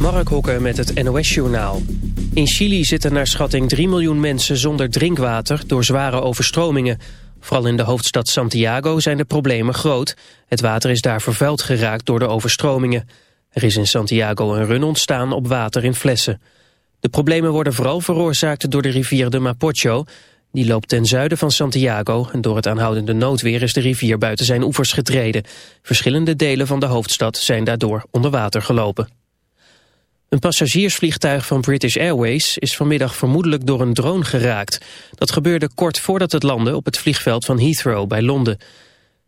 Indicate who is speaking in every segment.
Speaker 1: Mark Hokker met het NOS-journaal. In Chili zitten naar schatting 3 miljoen mensen zonder drinkwater door zware overstromingen. Vooral in de hoofdstad Santiago zijn de problemen groot. Het water is daar vervuild geraakt door de overstromingen. Er is in Santiago een run ontstaan op water in flessen. De problemen worden vooral veroorzaakt door de rivier de Mapocho. Die loopt ten zuiden van Santiago en door het aanhoudende noodweer is de rivier buiten zijn oevers getreden. Verschillende delen van de hoofdstad zijn daardoor onder water gelopen. Een passagiersvliegtuig van British Airways is vanmiddag vermoedelijk door een drone geraakt. Dat gebeurde kort voordat het landde op het vliegveld van Heathrow bij Londen.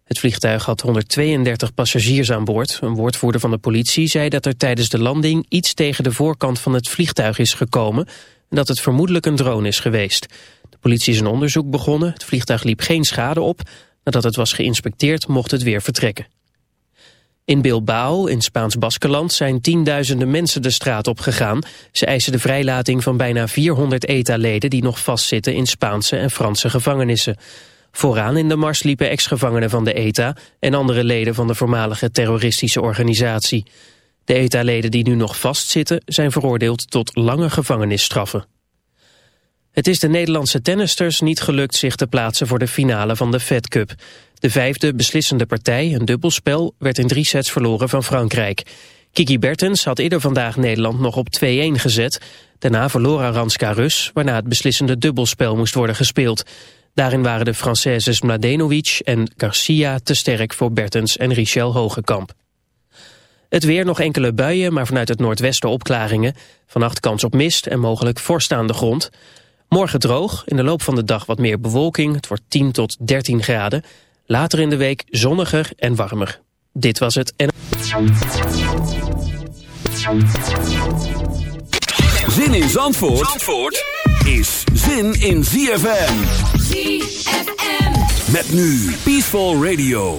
Speaker 1: Het vliegtuig had 132 passagiers aan boord. Een woordvoerder van de politie zei dat er tijdens de landing iets tegen de voorkant van het vliegtuig is gekomen en dat het vermoedelijk een drone is geweest. De politie is een onderzoek begonnen. Het vliegtuig liep geen schade op. Nadat het was geïnspecteerd mocht het weer vertrekken. In Bilbao, in Spaans-Baskeland, zijn tienduizenden mensen de straat op gegaan. Ze eisen de vrijlating van bijna 400 ETA-leden die nog vastzitten in Spaanse en Franse gevangenissen. Vooraan in de mars liepen ex-gevangenen van de ETA en andere leden van de voormalige terroristische organisatie. De ETA-leden die nu nog vastzitten zijn veroordeeld tot lange gevangenisstraffen. Het is de Nederlandse tennisters niet gelukt zich te plaatsen voor de finale van de Fed Cup. De vijfde beslissende partij, een dubbelspel, werd in drie sets verloren van Frankrijk. Kiki Bertens had eerder vandaag Nederland nog op 2-1 gezet. Daarna verloor Aranska Rus, waarna het beslissende dubbelspel moest worden gespeeld. Daarin waren de Françaises Mladenovic en Garcia te sterk voor Bertens en Richel Hogekamp. Het weer nog enkele buien, maar vanuit het noordwesten opklaringen. Vannacht kans op mist en mogelijk vorst aan de grond. Morgen droog, in de loop van de dag wat meer bewolking. Het wordt 10 tot 13 graden. Later in de week zonniger en warmer. Dit was het en...
Speaker 2: Zin in Zandvoort, Zandvoort is zin in ZFM.
Speaker 3: ZFM.
Speaker 2: Met nu Peaceful Radio.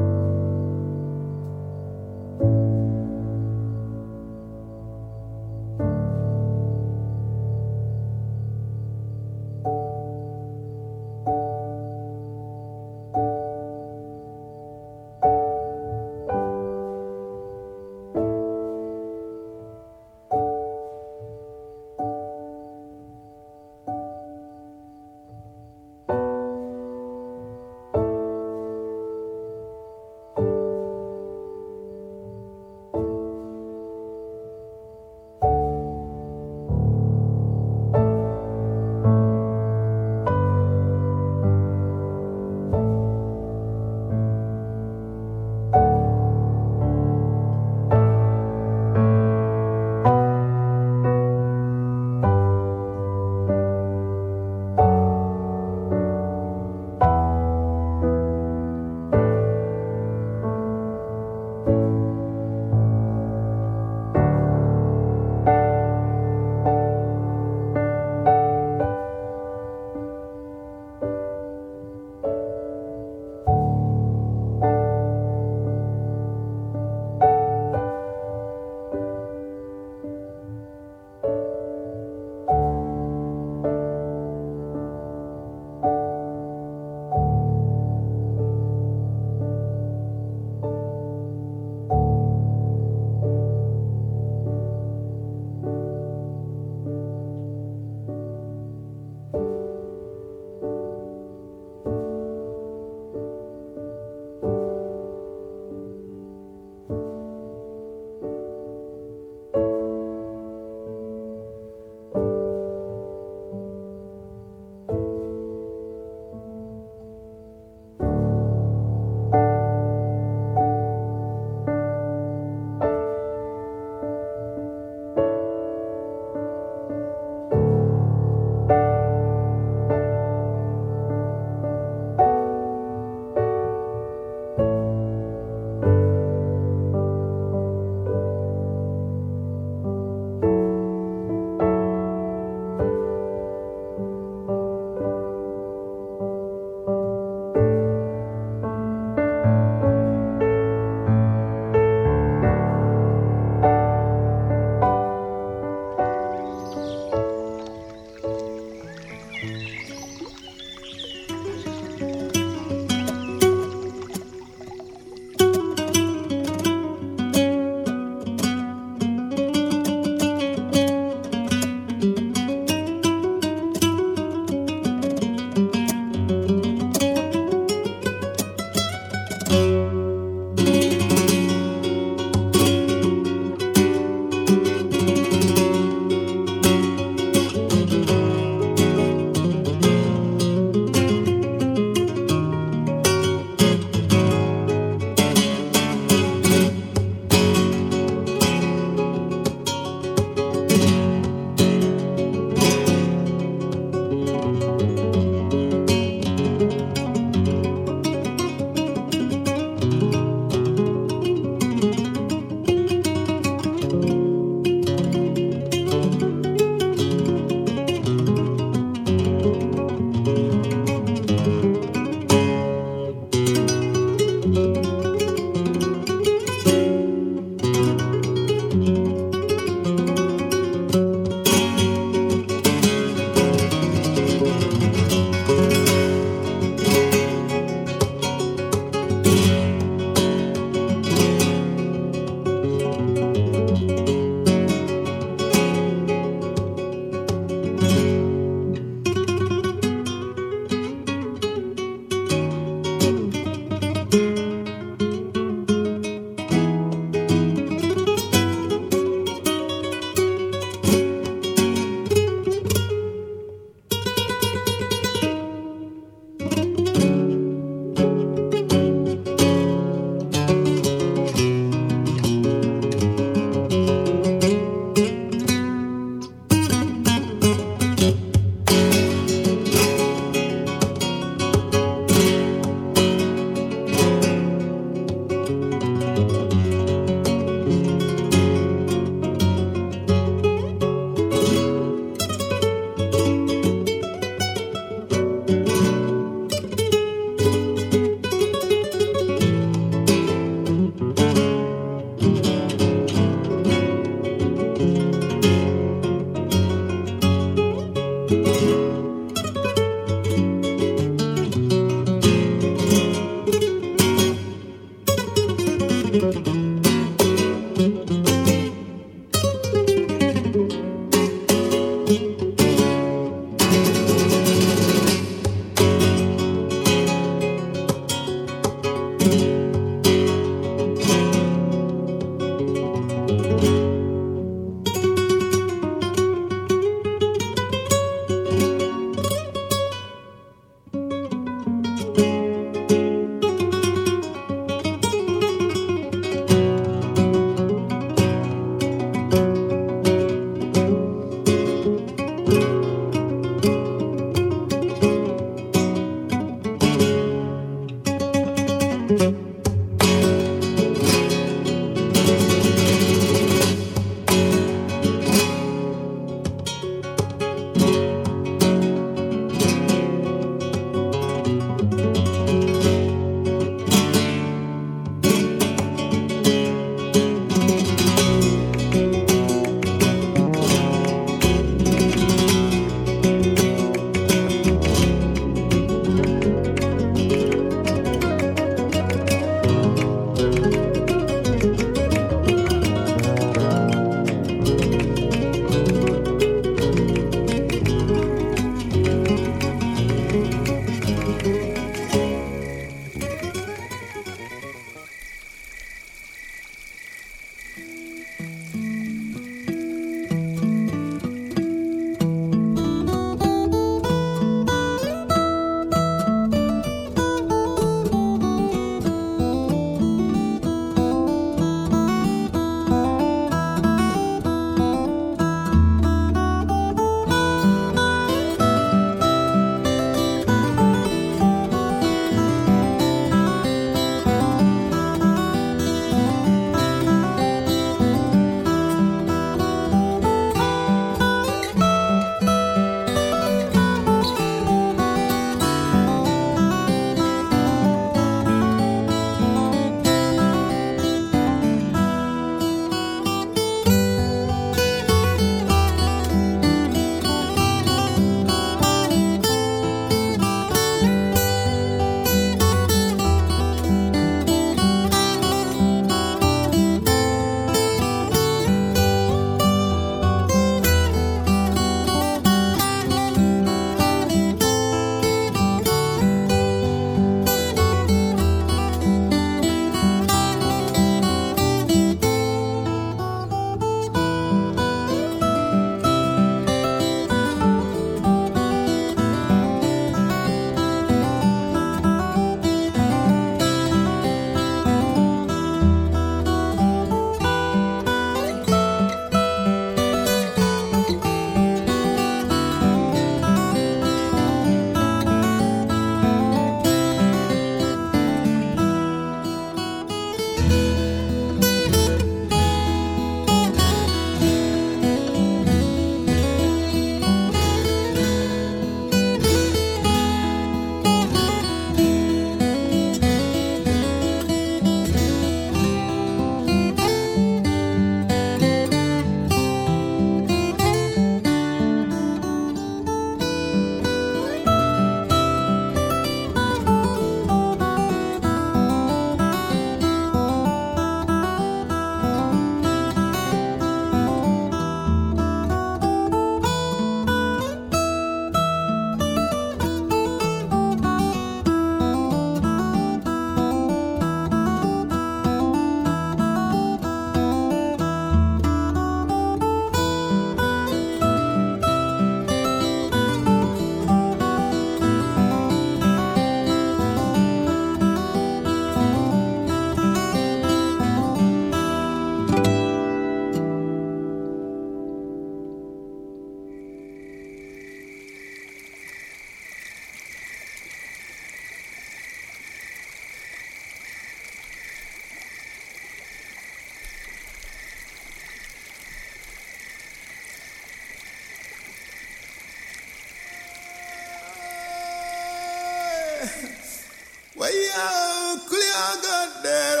Speaker 3: I got that.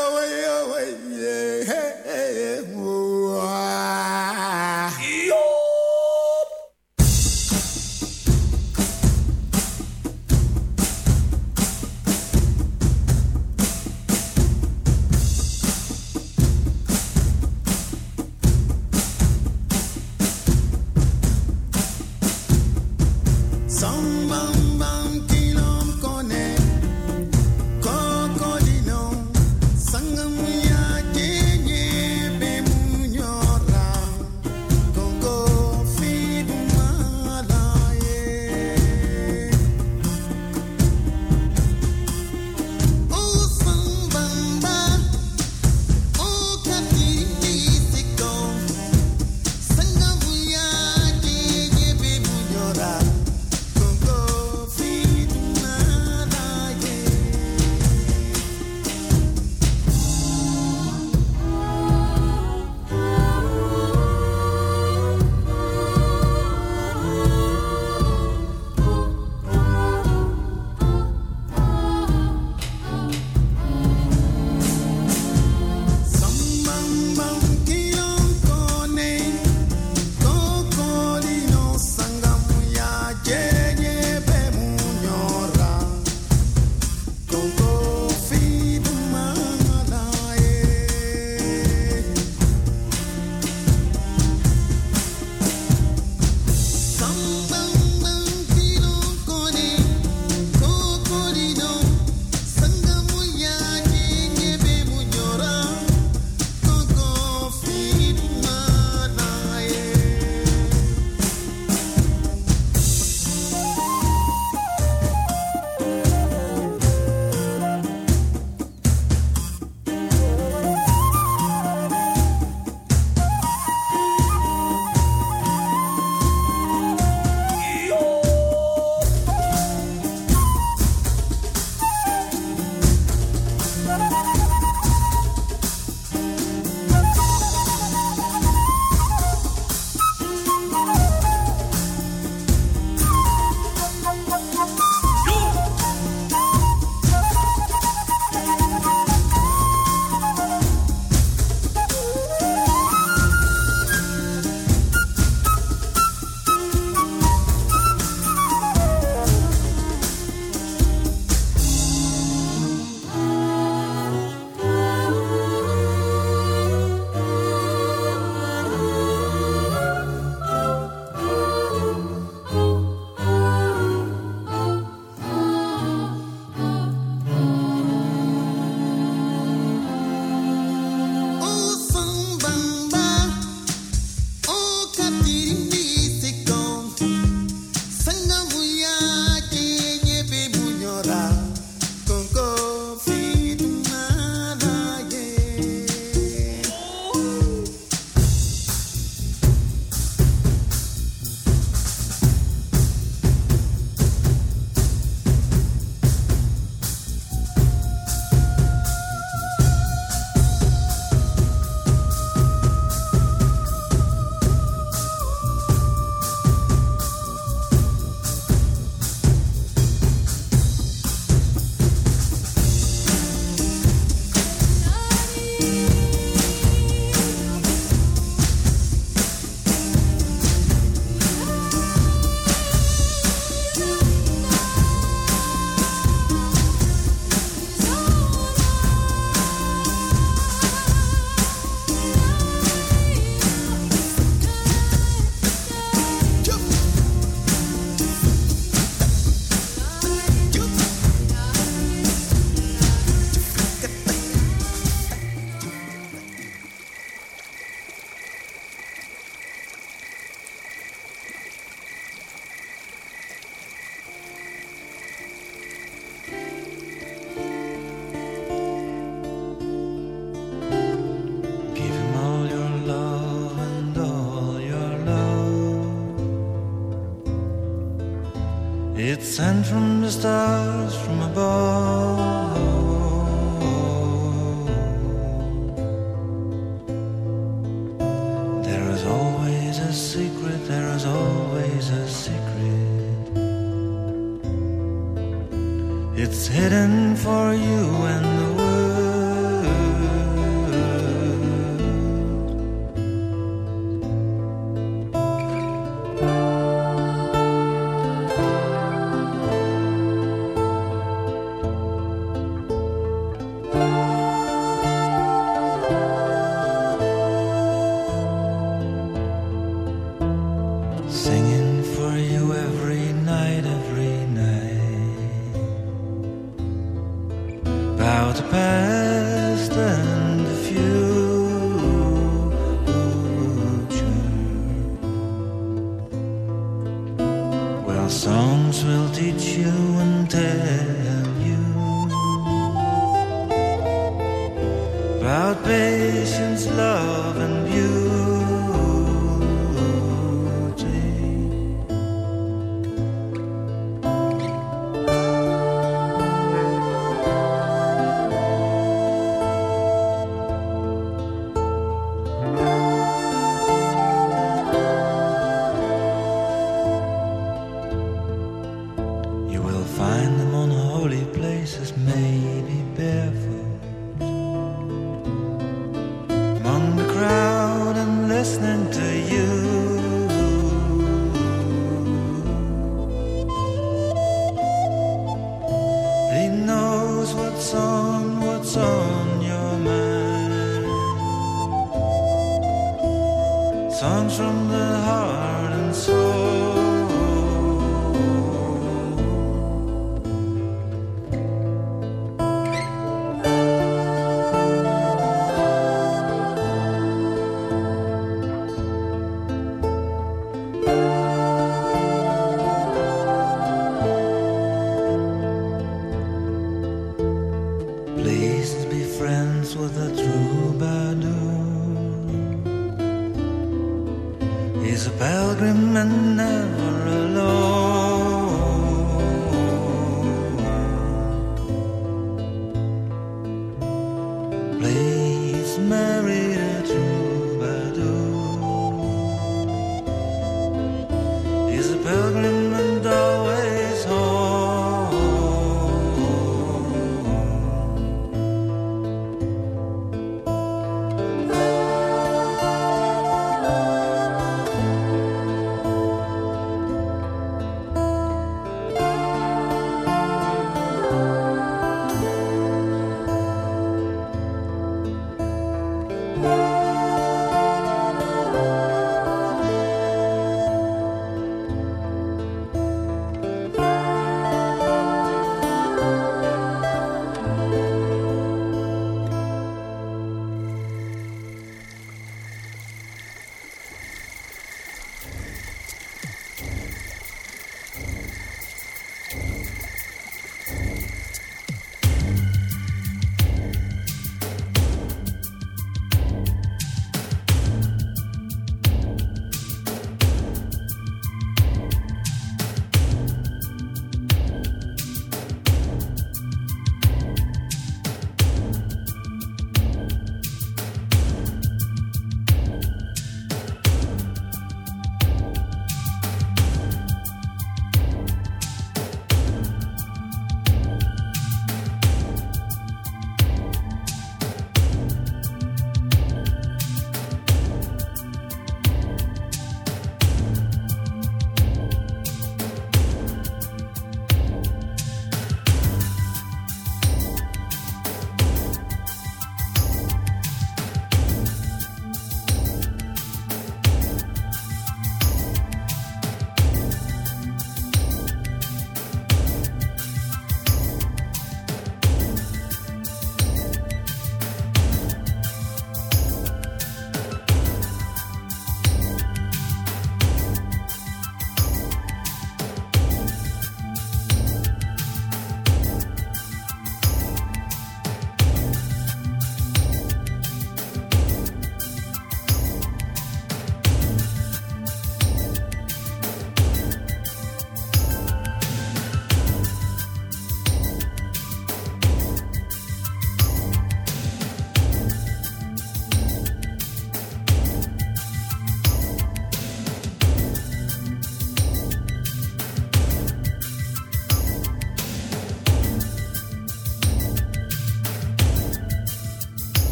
Speaker 3: about the past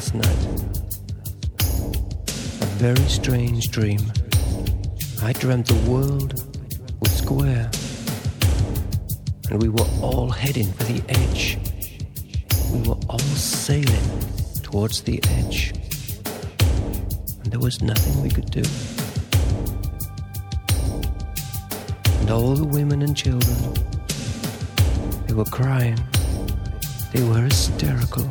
Speaker 3: last night.
Speaker 4: A very strange dream. I dreamt the world was square, and we were all heading for the edge. We were all sailing towards the edge, and there was nothing we could do. And all the women and children, they were crying, they were hysterical